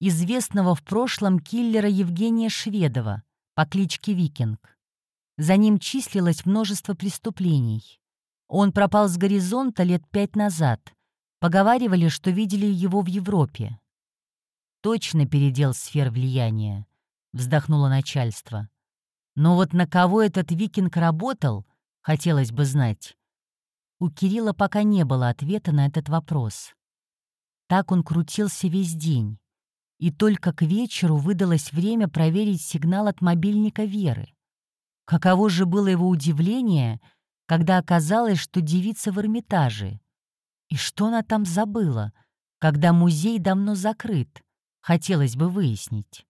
известного в прошлом киллера Евгения Шведова по кличке Викинг. За ним числилось множество преступлений. Он пропал с горизонта лет пять назад. Поговаривали, что видели его в Европе. «Точно передел сфер влияния», — вздохнуло начальство. «Но вот на кого этот викинг работал, хотелось бы знать». У Кирилла пока не было ответа на этот вопрос. Так он крутился весь день. И только к вечеру выдалось время проверить сигнал от мобильника Веры. Каково же было его удивление, когда оказалось, что девица в Эрмитаже. И что она там забыла, когда музей давно закрыт, хотелось бы выяснить.